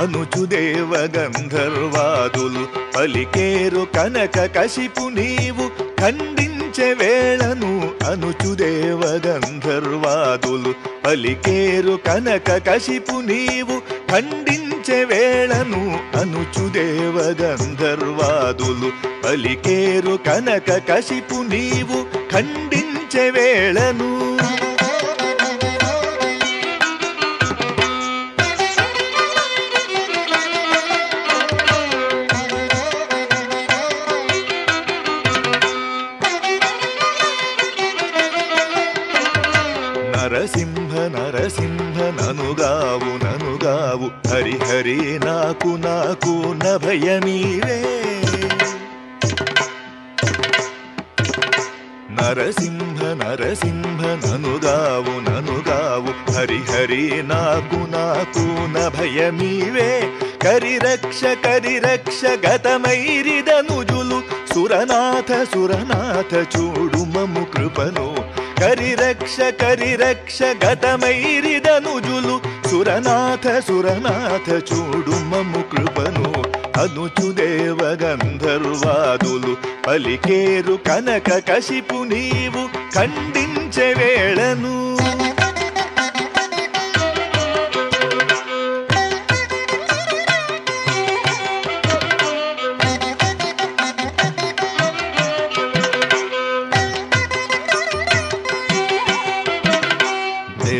అనుచుదేవ గంధర్వాదులు పలికేరు కనక కశిపు నీవు ఖండించే వేళను అనుచుదేవ గంధర్వాదులు పలికేరు కనక కశిపు నీవు ఖండించే వేళను అనుచుదేవ గంధర్వాదులు పలికేరు కనక కశిపు నీవు ఖండించే వేళను నరసింహ ననుగావు ననుగావు హరి హరి నాకు నాకు నభయమీరే. నరసింహ నరసింహ ననుగావు ననుగావు హరి హరి నాకు నాకు నభయమీవే కరిరక్ష కరిరక్ష గతమైరిదనుజులు సురనాథ సురనాథ చూడు మము కృపను. కరిరక్ష కరిరక్ష గతమైరిదనుజులు. సురనాథ సురనాథ చూడు మమ్ము కృపను. అనుచుదేవ గంధర్వాదులు పలికేరు కనక కశిపు నీవు. ఖండించే వేళను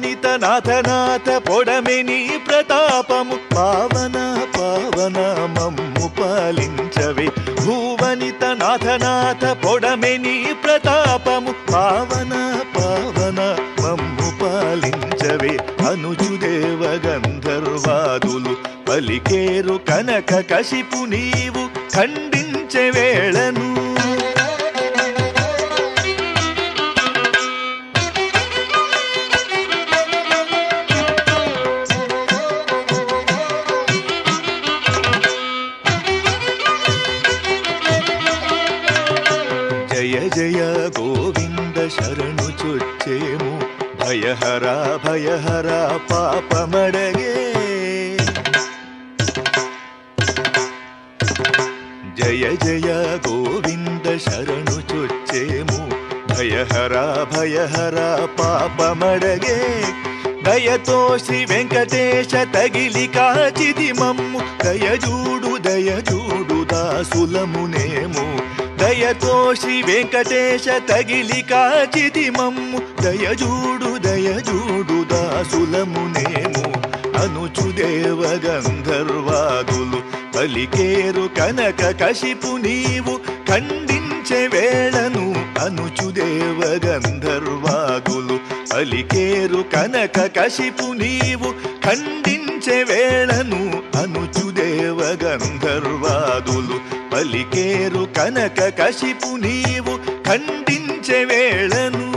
భూవనిత నాథనాథ పొడమె నీ ప్రతాపము పావన పావన మమ్ము పాలించవే భూవనిత నాథనాథ పొడమె నీ ప్రతాపము పావన పావన మమ్ము పాలించవే అనుజుదేవ గంధర్వాదులు పలికేరు కనక కశిపు నీవు ఖండించే వేళను జయ జయ గోవింద శరణు చొచ్చేము భయహర భయహర పాపమడగే జయ జయ గోవింద శరణు చొచ్చేము భయహర భయహర పాపమడగే దయతో శ్రీ వెంకటేశ తగిలి కాచిది మమ్ము. దయజూడు దయజూడు దాసులమునేము. దయతో శ్రీ వెంకటేశ తగిలి కాచిది మమ్ము. దయజూడు దయజూడు దాసులమునేము. అనుచుదేవ గంధర్వాదులు పలికేరు కనక కశిపు నీవు. ఖండించే వేళను అనుచుదేవ గంధర్వాదులు పలికేరు కనక కశిపు నీవు ఖండించే వేళను అనుచుదేవ గంధర్వాదులు పలికేరు కనక కశిపు నీవు ఖండించే వేళను